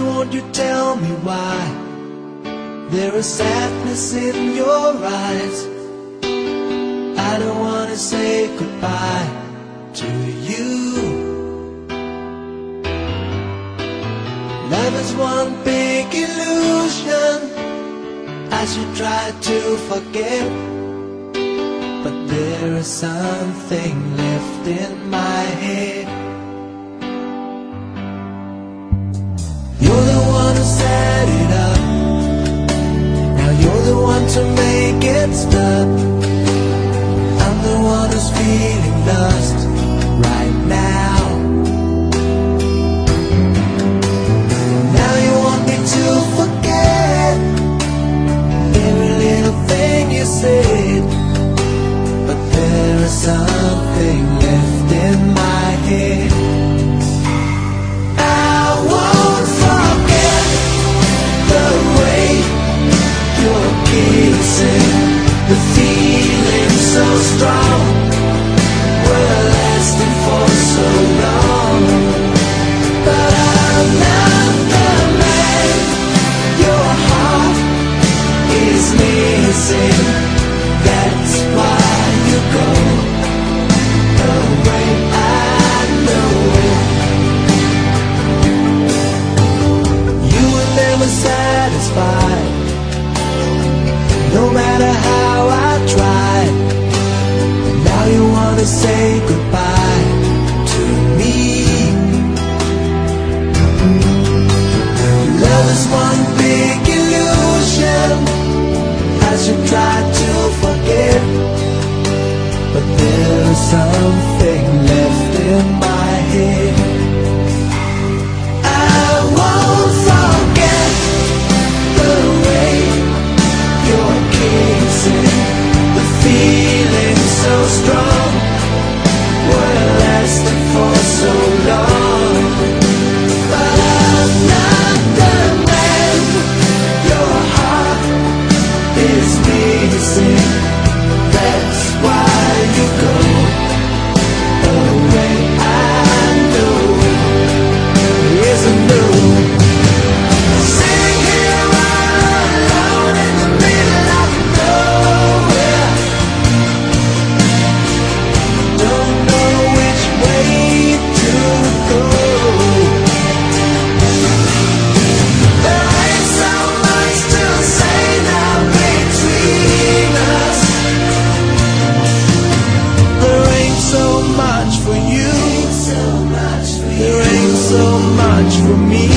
won't you tell me why there is sadness in your eyes? I don't wanna say goodbye to you. Love is one big illusion. I should try to forget, but there is something left in my head. The one to make it stop. I'm the one who's feeling lost right now. Now you want me to forget every little thing you said, but there is something left in my head. Is missing. That's why you go away. I know. You were never satisfied, no matter 走 for me.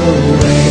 away.